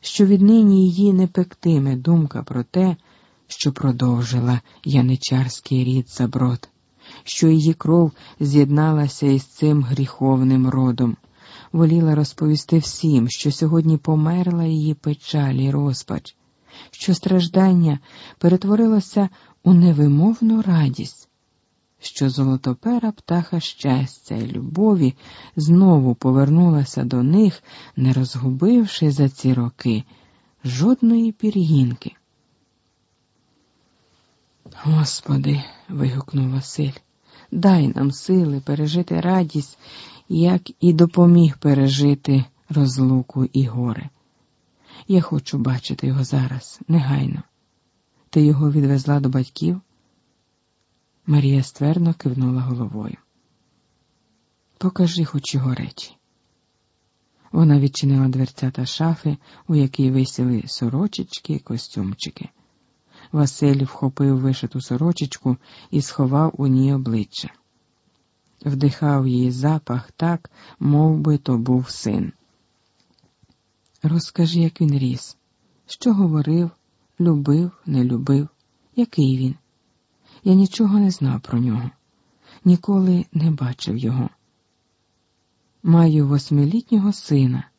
що віднині її не пектиме думка про те, що продовжила яничарський рід заброд, що її кров з'єдналася із цим гріховним родом, воліла розповісти всім, що сьогодні померла її печаль і розпач, що страждання перетворилося у невимовну радість, що золотопера птаха щастя і любові знову повернулася до них, не розгубивши за ці роки жодної пір'їнки. Господи, вигукнув Василь, дай нам сили пережити радість, як і допоміг пережити розлуку і горе. Я хочу бачити його зараз, негайно. Ти його відвезла до батьків? Марія ствердно кивнула головою. Покажи хоч його речі. Вона відчинила дверця та шафи, у якій висіли сорочечки і костюмчики. Василь вхопив вишиту сорочечку і сховав у ній обличчя. Вдихав її запах так, мов би то був син. Розкажи, як він ріс, що говорив, любив, не любив, який він. Я нічого не знав про нього, ніколи не бачив його. Маю восьмилітнього сина,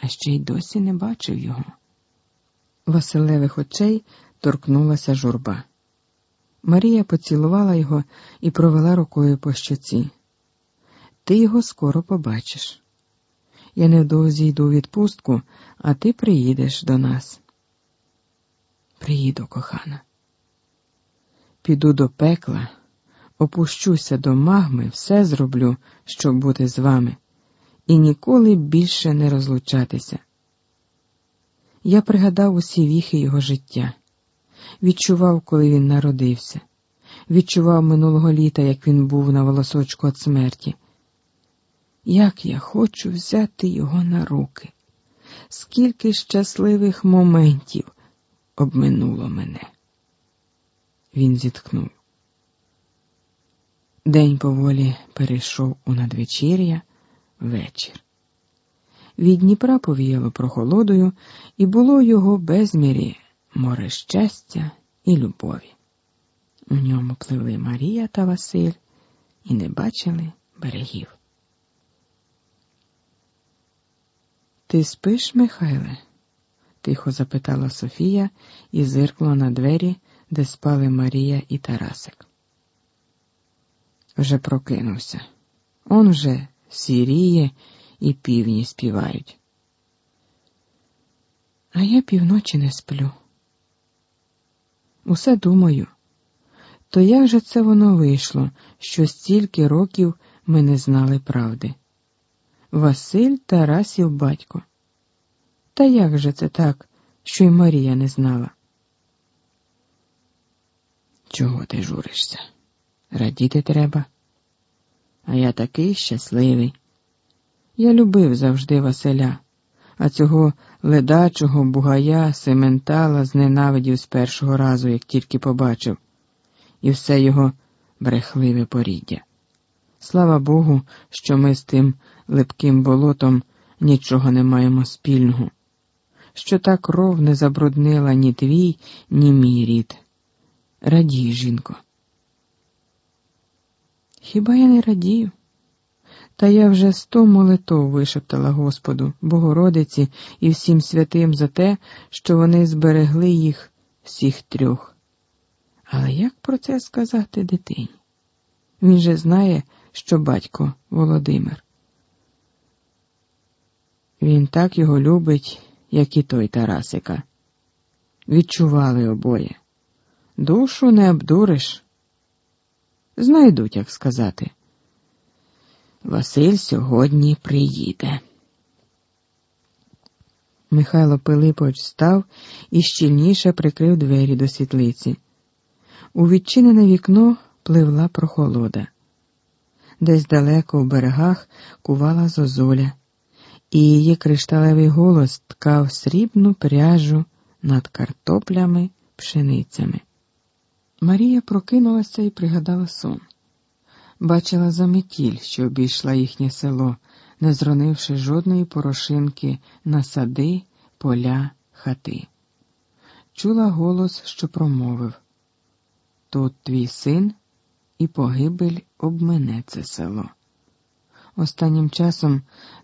а ще й досі не бачив його. Василевих очей торкнулася журба. Марія поцілувала його і провела рукою по щоці. Ти його скоро побачиш. Я невдовзі йду у відпустку, а ти приїдеш до нас. Приїду, кохана. Піду до пекла, опущуся до магми, все зроблю, щоб бути з вами, і ніколи більше не розлучатися. Я пригадав усі віхи його життя, відчував, коли він народився, відчував минулого літа, як він був на волосочку від смерті. Як я хочу взяти його на руки, скільки щасливих моментів обминуло мене. Він зітхнув. День поволі перейшов у надвечір'я вечір. Від Дніпра повіяло прохолодою, і було його безмірі море щастя і любові. У ньому пливли Марія та Василь і не бачили берегів. Ти спиш, Михайле? тихо запитала Софія і зиркнула на двері, де спали Марія і Тарасик. Вже прокинувся. Он вже сіріє і півні співають. А я півночі не сплю. Усе думаю, то як же це воно вийшло, що стільки років ми не знали правди? Василь Тарасів батько. Та як же це так, що й Марія не знала? Чого ти журишся? Радіти треба. А я такий щасливий. Я любив завжди Василя, а цього ледачого бугая сементала зненавидів з першого разу, як тільки побачив, і все його брехливе поріддя. Слава Богу, що ми з тим липким болотом нічого не маємо спільного, що та кров не забруднила ні твій, ні мій рід. Радій, жінко. Хіба я не радію? Та я вже сто молитов вишептала Господу, Богородиці і всім святим за те, що вони зберегли їх всіх трьох. Але як про це сказати дитині? Він же знає, що батько Володимир. Він так його любить, як і той Тарасика. Відчували обоє. Душу не обдуриш. Знайдуть, як сказати. Василь сьогодні приїде. Михайло Пилипович став і щільніше прикрив двері до світлиці. У відчинене вікно пливла прохолода. Десь далеко в берегах кувала зозуля, і її кришталевий голос ткав срібну пряжу над картоплями, пшеницями. Марія прокинулася і пригадала сон. Бачила заметіль, що обійшла їхнє село, не зронивши жодної порошинки на сади, поля, хати. Чула голос, що промовив Тут твій син і погибель обмене це село. Останнім часом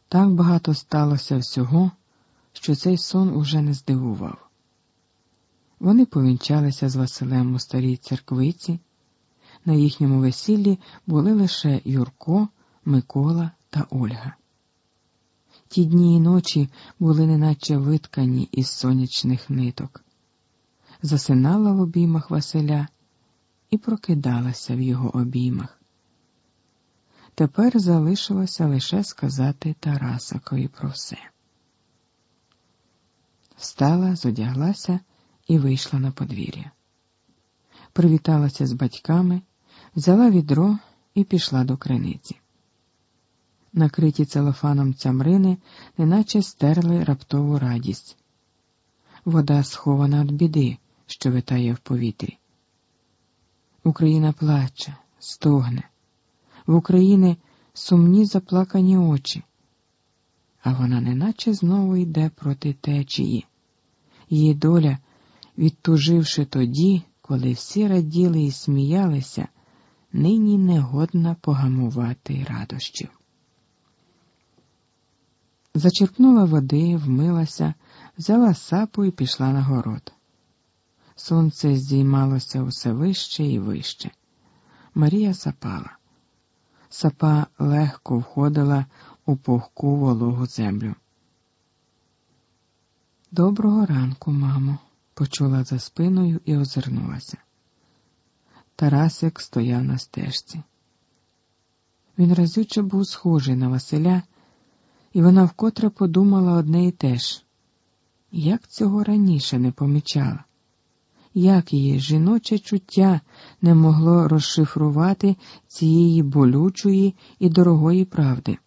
так багато сталося всього, що цей сон уже не здивував. Вони повінчалися з Василем у старій церквиці. На їхньому весіллі були лише Юрко, Микола та Ольга. Ті дні і ночі були неначе виткані із сонячних ниток, засинала в обіймах Василя і прокидалася в його обіймах. Тепер залишилося лише сказати Тарасакові про все. Встала, зодяглася і вийшла на подвір'я. Привіталася з батьками, взяла відро і пішла до криниці. Накриті целофаном цямрини, неначе стерли раптову радість. Вода схована від біди, що витає в повітрі. Україна плаче, стогне, в Україні сумні заплакані очі, а вона неначе знову йде проти течії. Її доля, відтуживши тоді, коли всі раділи і сміялися, нині негодна погамувати радощів. Зачерпнула води, вмилася, взяла сапу і пішла на город. Сонце здіймалося усе вище і вище. Марія сапала. Сапа легко входила у пухку вологу землю. Доброго ранку, мамо, почула за спиною і озирнулася. Тарасик стояв на стежці. Він разюче був схожий на Василя, і вона вкотре подумала одне і те ж. Як цього раніше не помічала? Як її жіноче чуття не могло розшифрувати цієї болючої і дорогої правди?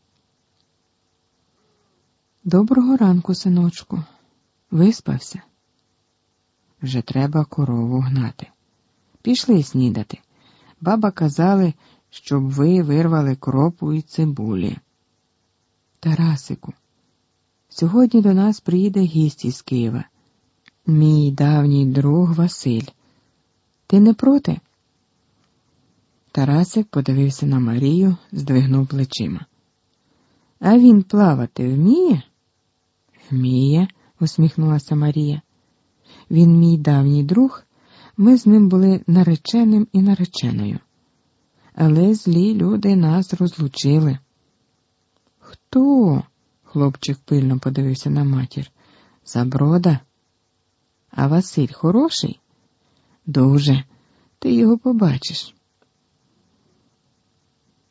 Доброго ранку, синочку. Виспався? Вже треба корову гнати. Пішли снідати. Баба казали, щоб ви вирвали кропу і цибулі. Тарасику, сьогодні до нас приїде гість із Києва. Мій давній друг Василь. Ти не проти? Тарасик подивився на Марію, здвигнув плечима. А він плавати вміє? Вміє, усміхнулася Марія. Він мій давній друг, ми з ним були нареченим і нареченою. Але злі люди нас розлучили. Хто? хлопчик пильно подивився на матір. Заброда. А Василь хороший? Дуже, ти його побачиш.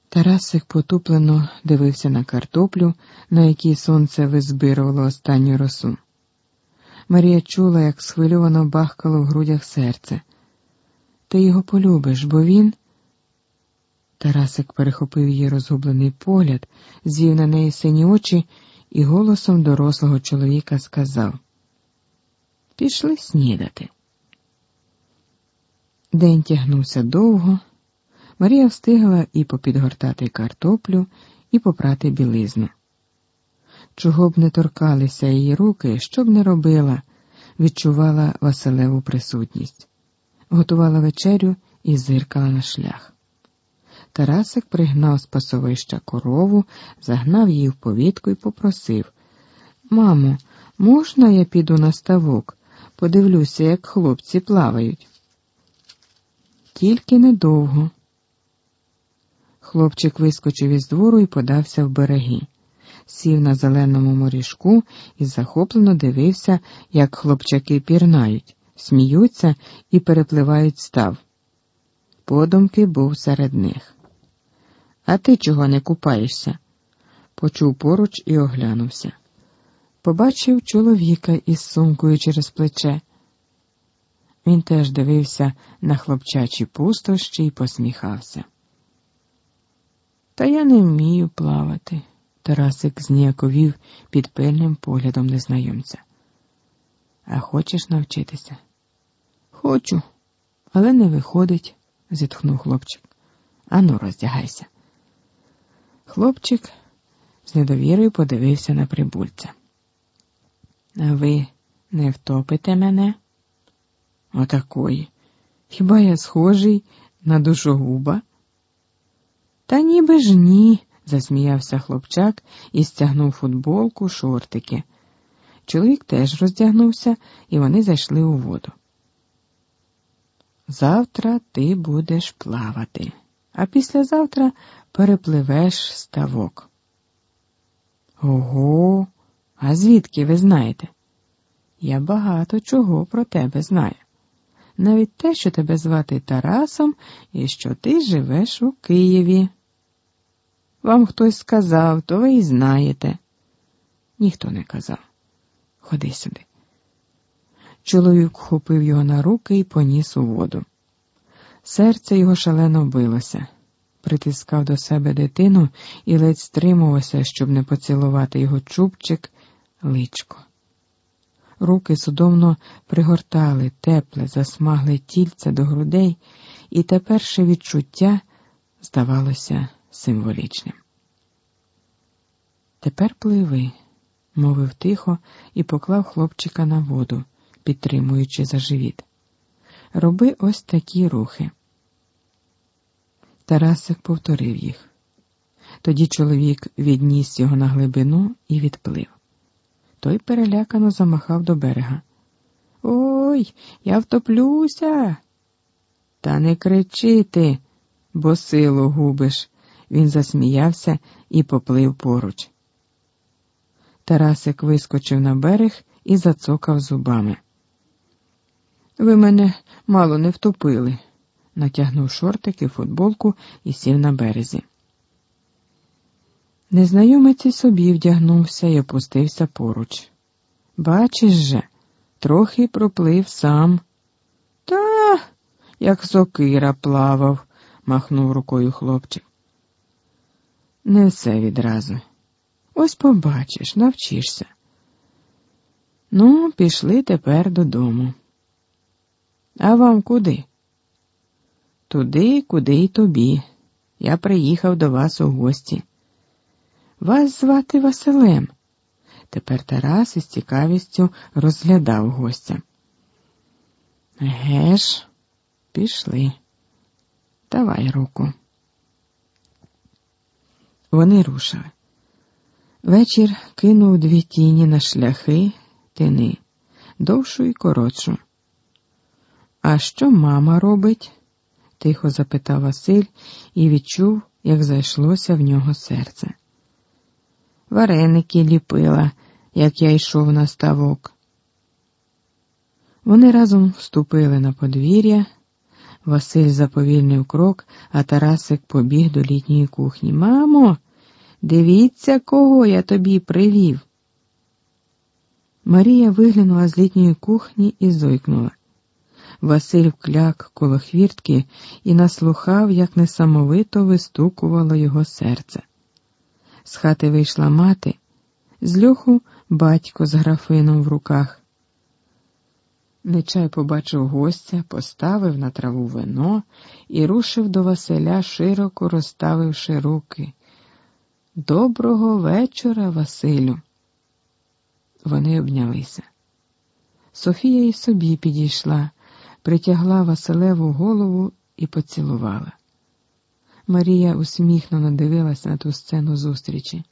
Тарасик потуплено дивився на картоплю, на якій сонце визбирувало останню росу. Марія чула, як схвильовано бахкало в грудях серце. Ти його полюбиш, бо він. Тарасик перехопив її розгублений погляд, звів на неї сині очі і голосом дорослого чоловіка сказав: Пішли снідати. День тягнувся довго. Марія встигла і попідгортати картоплю, і попрати білизну. Чого б не торкалися її руки, що б не робила, відчувала Василеву присутність, готувала вечерю і зиркала на шлях. Тарасик пригнав з пасовища корову, загнав її в повітку і попросив Мамо, можна я піду на ставок? Подивлюся, як хлопці плавають. Тільки недовго. Хлопчик вискочив із двору і подався в береги, сів на зеленому моріжку і захоплено дивився, як хлопчаки пірнають, сміються і перепливають став. Подумки був серед них. А ти чого не купаєшся? Почув поруч і оглянувся. Побачив чоловіка із сумкою через плече. Він теж дивився на хлопчачі пустощі і посміхався. Та я не вмію плавати, Тарасик зніяковів під пильним поглядом незнайомця. А хочеш навчитися? Хочу, але не виходить, зітхнув хлопчик. Ану, роздягайся. Хлопчик з недовірою подивився на прибульця. А ви не втопите мене? Отакої. Хіба я схожий на душогуба? Та ніби ж ні, засміявся хлопчак і стягнув футболку, шортики. Чоловік теж роздягнувся, і вони зайшли у воду. Завтра ти будеш плавати, а післязавтра перепливеш ставок. Ого, а звідки ви знаєте? Я багато чого про тебе знаю. Навіть те, що тебе звати Тарасом і що ти живеш у Києві. Вам хтось сказав, то ви і знаєте. Ніхто не казав. Ходи сюди. Чоловік хопив його на руки і поніс у воду. Серце його шалено билося, притискав до себе дитину і ледь стримувався, щоб не поцілувати його чубчик, личко. Руки судомно пригортали тепле, засмагле тільце до грудей, і теперше відчуття здавалося символічним. Тепер пливи, мовив тихо і поклав хлопчика на воду, підтримуючи за живіт. Роби ось такі рухи. Тарасик повторив їх. Тоді чоловік відніс його на глибину і відплив. Той перелякано замахав до берега. Ой, я втоплюся. Та не кричи ти, бо силу губиш. Він засміявся і поплив поруч. Тарасик вискочив на берег і зацокав зубами. Ви мене мало не втопили, натягнув шортики, футболку і сів на березі. Незнайомець і собі вдягнувся і опустився поруч. Бачиш же, трохи проплив сам. Та, як сокира плавав, махнув рукою хлопчик. Не все відразу. Ось побачиш, навчишся. Ну, пішли тепер додому. А вам куди? Туди, куди й тобі. Я приїхав до вас у гості. Вас звати Василем. Тепер Тарас із цікавістю розглядав гостя. Геш, пішли. Давай руку. Вони рушили. Вечір кинув дві тіні на шляхи, тини, довшу і коротшу. А що мама робить? тихо запитав Василь і відчув, як зайшлося в нього серце. Вареники ліпила, як я йшов на ставок. Вони разом вступили на подвір'я. Василь заповільнив крок, а Тарасик побіг до літньої кухні. Мамо, дивіться, кого я тобі привів. Марія виглянула з літньої кухні і зойкнула. Василь вкляк коло хвіртки і наслухав, як несамовито вистукувало його серце. З хати вийшла мати, з льоху батько з графином в руках. Нечай побачив гостя, поставив на траву вино і рушив до Василя, широко розставивши руки. Доброго вечора, Василю. Вони обнялися. Софія і собі підійшла, притягла Василеву голову і поцілувала. Марія усміхнено дивилась на ту сцену зустрічі.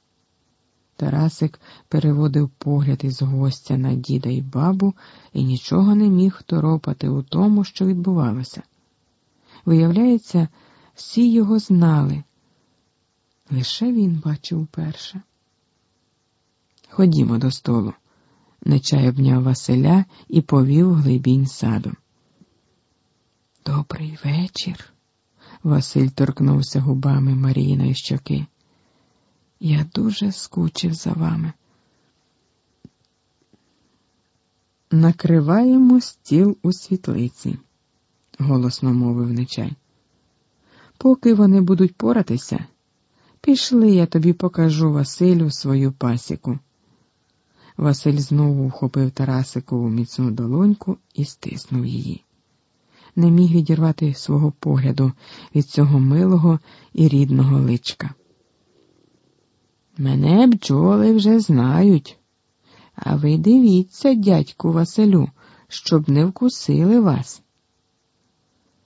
Тарасик переводив погляд із гостя на діда і бабу і нічого не міг торопати у тому, що відбувалося. Виявляється, всі його знали. Лише він бачив перше. Ходімо до столу, нечай обняв Василя і повів глибінь саду. Добрий вечір. Василь торкнувся губами Маріїної щоки. Я дуже скучив за вами. Накриваємо стіл у світлиці, голосно мовив нечай. Поки вони будуть поратися, пішли, я тобі покажу Василю свою пасіку. Василь знову вхопив Тарасикову міцну долоньку і стиснув її не міг відірвати свого погляду від цього милого і рідного личка. Мене бджоли вже знають. А ви дивіться, дядьку Василю, щоб не вкусили вас.